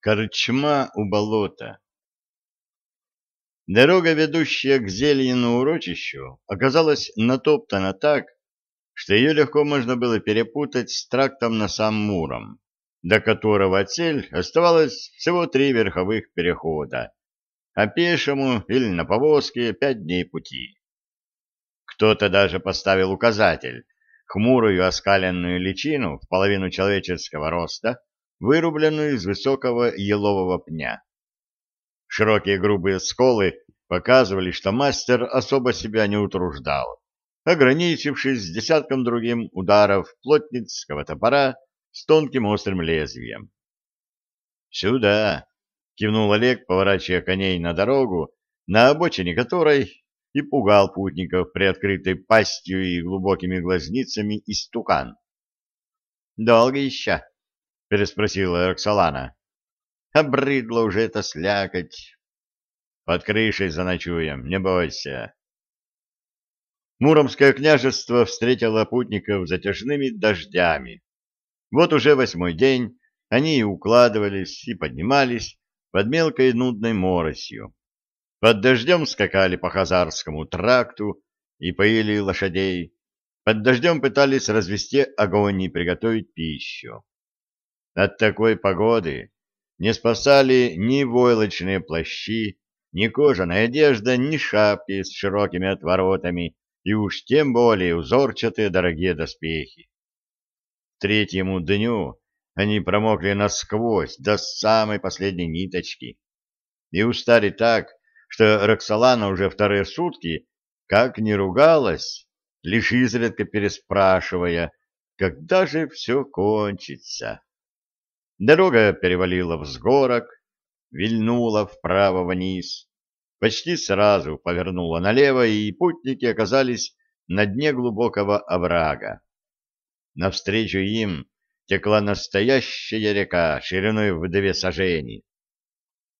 Корчма у болота. Дорога, ведущая к Зельину урочищу, оказалась натоптана так, что ее легко можно было перепутать с трактом на сам Муром, до которого цель оставалось всего три верховых перехода, а пешему или на повозке пять дней пути. Кто-то даже поставил указатель, хмурую оскаленную личину в половину человеческого роста, вырубленную из высокого елового пня. Широкие грубые сколы показывали, что мастер особо себя не утруждал, ограничившись десятком другим ударов плотницкого топора с тонким острым лезвием. «Сюда!» — кивнул Олег, поворачивая коней на дорогу, на обочине которой и пугал путников приоткрытой пастью и глубокими глазницами истукан. «Долго еще?» — переспросила Роксолана. «Обрыдло уже это слякоть. Под крышей заночуем, не бойся». Муромское княжество встретило путников затяжными дождями. Вот уже восьмой день они и укладывались, и поднимались под мелкой нудной моросью. Под дождем скакали по Хазарскому тракту и поили лошадей. Под дождем пытались развести огонь и приготовить пищу. От такой погоды не спасали ни войлочные плащи, ни кожаная одежда, ни шапки с широкими отворотами и уж тем более узорчатые дорогие доспехи. К третьему дню они промокли насквозь до самой последней ниточки и устали так, что Роксолана уже вторые сутки как не ругалась, лишь изредка переспрашивая, когда же все кончится. Дорога перевалила взгорок, вильнула вправо вниз, почти сразу повернула налево, и путники оказались на дне глубокого оврага. Навстречу им текла настоящая река шириной в две сажени.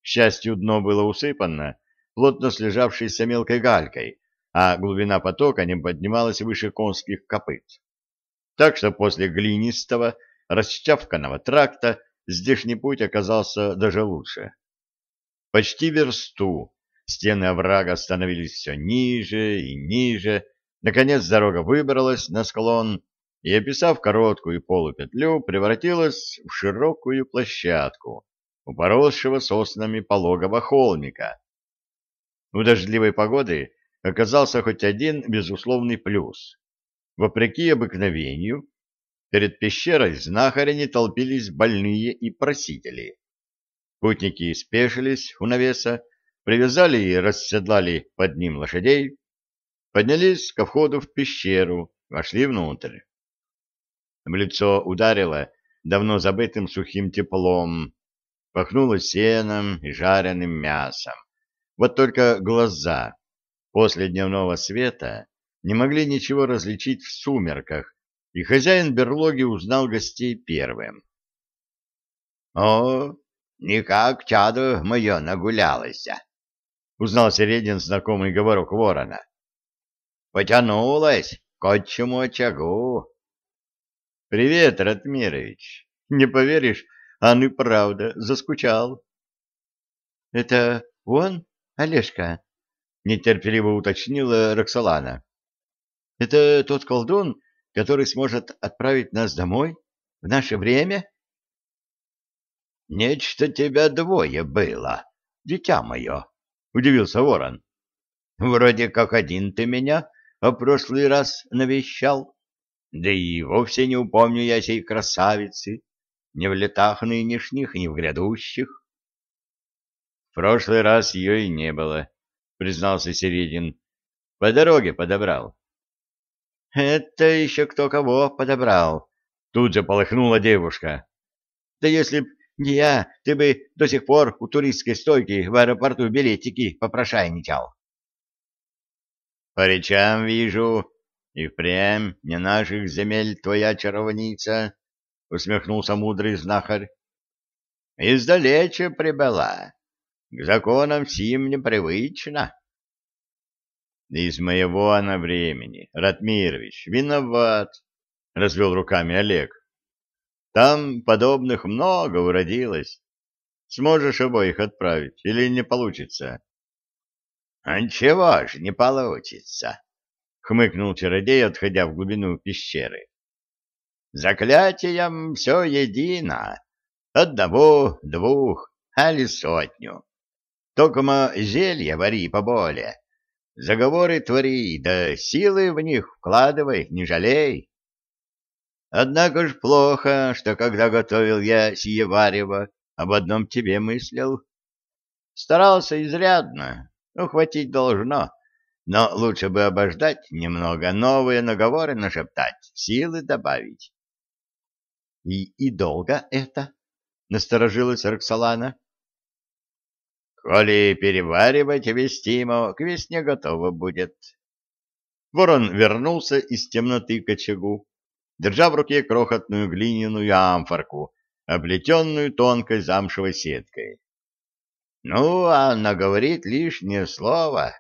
К счастью, дно было усыпано плотно слежавшейся мелкой галькой, а глубина потока не поднималась выше конских копыт. Так что после глинистого, расчавканного тракта здешний путь оказался даже лучше. Почти версту стены оврага становились все ниже и ниже, наконец дорога выбралась на склон и, описав короткую полупетлю, превратилась в широкую площадку у поросшего соснами пологого холмика. У дождливой погоды оказался хоть один безусловный плюс. Вопреки обыкновению, Перед пещерой знахаря не толпились больные и просители. Путники спешились у навеса, привязали и расседлали под ним лошадей, поднялись ко входу в пещеру, вошли внутрь. В лицо ударило давно забытым сухим теплом, пахнуло сеном и жареным мясом. Вот только глаза после дневного света не могли ничего различить в сумерках, и хозяин берлоги узнал гостей первым. — О, никак чадо мое нагулялось! — узнал Середин знакомый говорок ворона. — Потянулась к отчему очагу. — Привет, Ратмирович. Не поверишь, он и правда заскучал. — Это он, Олежка? — нетерпеливо уточнила Роксолана. — Это тот колдун, который сможет отправить нас домой в наше время? — Нечто тебя двое было, дитя мое, — удивился ворон. — Вроде как один ты меня в прошлый раз навещал. Да и вовсе не упомню я сей красавицы, ни в летах нынешних, ни в грядущих. — В прошлый раз ее и не было, — признался Середин. — По дороге подобрал. Это еще кто кого подобрал. Тут же полыхнула девушка. Да если б не я, ты бы до сих пор у туристской стойки в аэропорту билетики попрошайничал. По речам вижу, и впрямь не наших земель твоя чаровница, — усмехнулся мудрый знахарь. Издалече прибыла. К законам сим непривычно. Из моего она времени, Ратмирович, виноват, — развел руками Олег. Там подобных много уродилось. Сможешь обоих отправить или не получится? — Ничего ж не получится, — хмыкнул чародей, отходя в глубину пещеры. — Заклятием все едино. Одного, двух, али сотню. Только зелье вари поболее. Заговоры твори, да силы в них вкладывай, не жалей. Однако ж плохо, что когда готовил я сие варево, об одном тебе мыслил. Старался изрядно, ухватить должно, но лучше бы обождать немного, новые наговоры нашептать, силы добавить. — И, и долго это? — насторожилась Роксолана. — Коли переваривать вестимо, к весне готово будет. Ворон вернулся из темноты к очагу, держа в руке крохотную глиняную амфорку, оплетенную тонкой замшевой сеткой. Ну, а наговорит лишнее слово.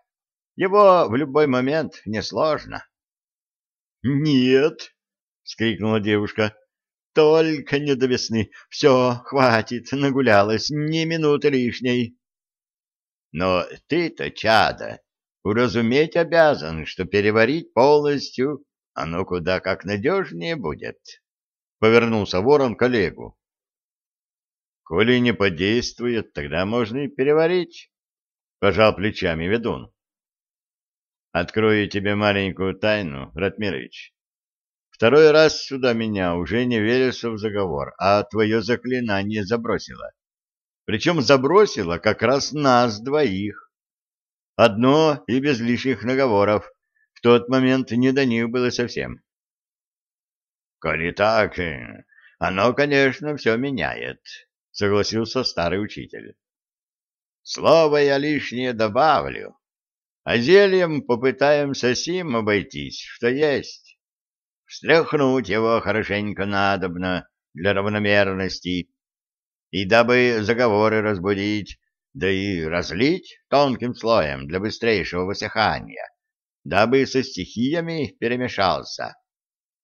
Его в любой момент несложно. — Нет, — скрикнула девушка, — только не до весны. Все, хватит, нагулялась, ни минуты лишней. — Но ты-то, чадо, уразуметь обязан, что переварить полностью оно куда как надежнее будет. Повернулся ворон к коллегу. Коли не подействует, тогда можно и переварить, — пожал плечами ведун. Открою тебе маленькую тайну, Ратмирович. Второй раз сюда меня уже не верится в заговор, а твое заклинание забросило. Причем забросило как раз нас двоих. Одно и без лишних наговоров. В тот момент не до них было совсем. — Коли так, э, оно, конечно, все меняет, согласился старый учитель. Слово я лишнее добавлю, а зельем попытаемся сим обойтись, что есть. Встряхнуть его хорошенько надобно для равномерности, и дабы заговоры разбудить, да и разлить тонким слоем для быстрейшего высыхания, дабы со стихиями перемешался.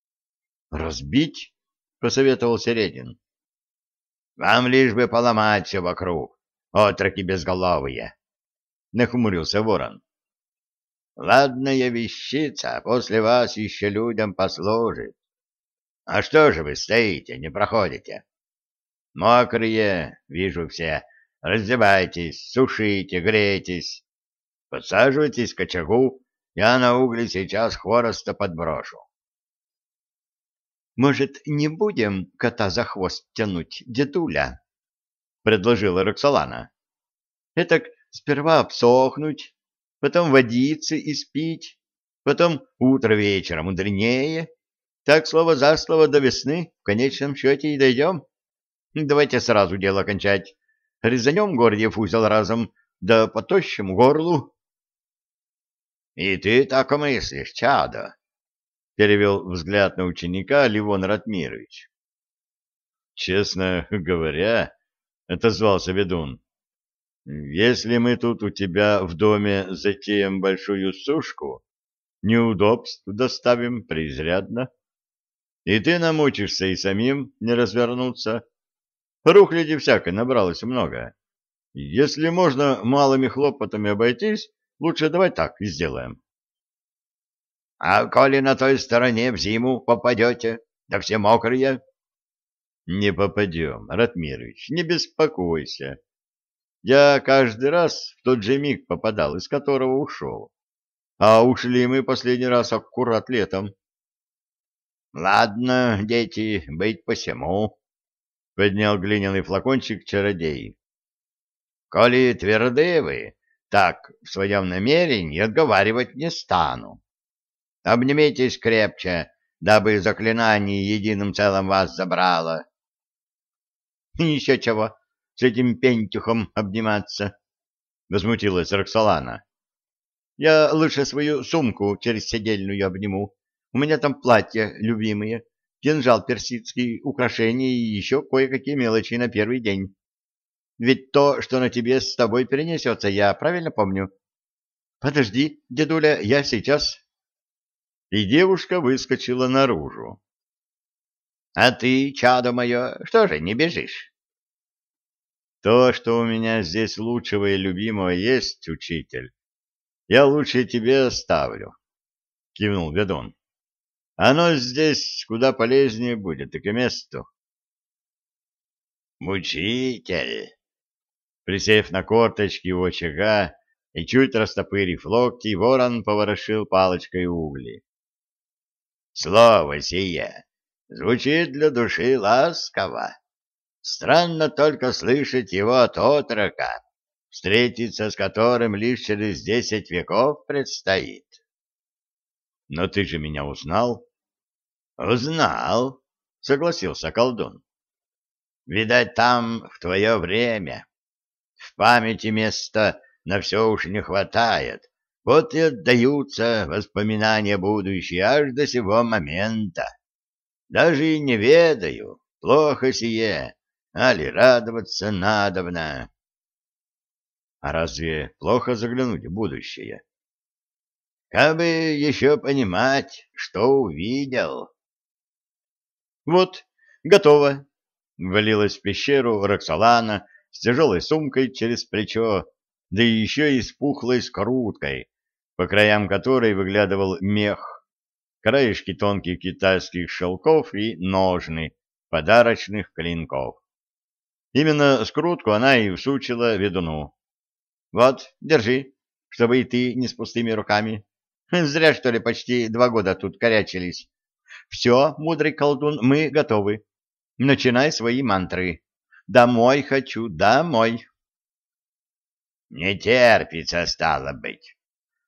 — Разбить? — посоветовал Середин. Вам лишь бы поломать все вокруг, отроки безголовые, — нахмурился ворон. Ладная вещица, после вас еще людям послужит. А что же вы стоите, не проходите? Мокрые, вижу все, раздевайтесь, сушите, грейтесь. Подсаживайтесь к очагу, я на угле сейчас хвороста подброшу. Может, не будем кота за хвост тянуть, дедуля? — предложила Роксолана. — Этак сперва обсохнуть, потом водиться и спить, потом утро вечером мудренее. Так слово за слово до весны в конечном счете и дойдем. Давайте сразу дело кончать. Резанем Гордиев узел разом, да по тощему горлу. — И ты так мыслишь, чадо? — перевел взгляд на ученика Ливон Ратмирович. — Честно говоря, — отозвался ведун, — если мы тут у тебя в доме затеем большую сушку, неудобств доставим преизрядно, и ты намучишься и самим не развернуться. Рухляди всякой набралось много. Если можно малыми хлопотами обойтись, лучше давай так и сделаем. — А коли на той стороне в зиму попадете, да все мокрые? — Не попадем, Ратмирович, не беспокойся. Я каждый раз в тот же миг попадал, из которого ушел. А ушли мы последний раз аккурат летом. — Ладно, дети, быть посему, — поднял глиняный флакончик чародей. — Коли тверды вы, так в своем намерении отговаривать не стану. Обнимитесь крепче, дабы заклинание единым целым вас забрало. — Еще чего, с этим пентюхом обниматься, — возмутилась Роксолана. — Я лучше свою сумку через седельную обниму. У меня там платья любимые, кинжал персидский, украшения и еще кое-какие мелочи на первый день. Ведь то, что на тебе с тобой перенесется, я правильно помню? Подожди, дедуля, я сейчас и девушка выскочила наружу. — А ты, чадо мое, что же не бежишь? То, что у меня здесь лучшего и любимого есть, учитель, я лучше тебе оставлю, — кивнул ведун. Оно здесь куда полезнее будет и к месту. Мучитель! Присев на корточки у очага и чуть растопырив локти, ворон поворошил палочкой угли. Слово сие звучит для души ласково. Странно только слышать его от отрока, встретиться с которым лишь через десять веков предстоит. — Но ты же меня узнал? — Узнал, — согласился колдун. — Видать, там в твое время. В памяти места на все уж не хватает, вот и отдаются воспоминания будущие аж до сего момента. Даже и не ведаю, плохо сие, али радоваться надобно. А разве плохо заглянуть в будущее? Кабы еще понимать, что увидел. Вот, готово. Ввалилась в пещеру Роксолана с тяжелой сумкой через плечо, да еще и с пухлой скруткой, по краям которой выглядывал мех, краешки тонких китайских шелков и ножны подарочных клинков. Именно скрутку она и всучила ведуну. «Вот, держи, чтобы и ты не с пустыми руками. Зря, что ли, почти два года тут корячились. Все, мудрый колдун, мы готовы. Начинай свои мантры. Домой хочу, домой. Не терпится, стало быть.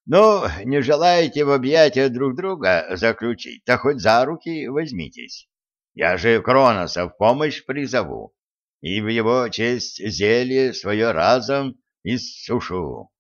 Ну, не желаете в объятия друг друга заключить, то хоть за руки возьмитесь. Я же Кроноса в помощь призову, и в его честь зелье свое разом иссушу.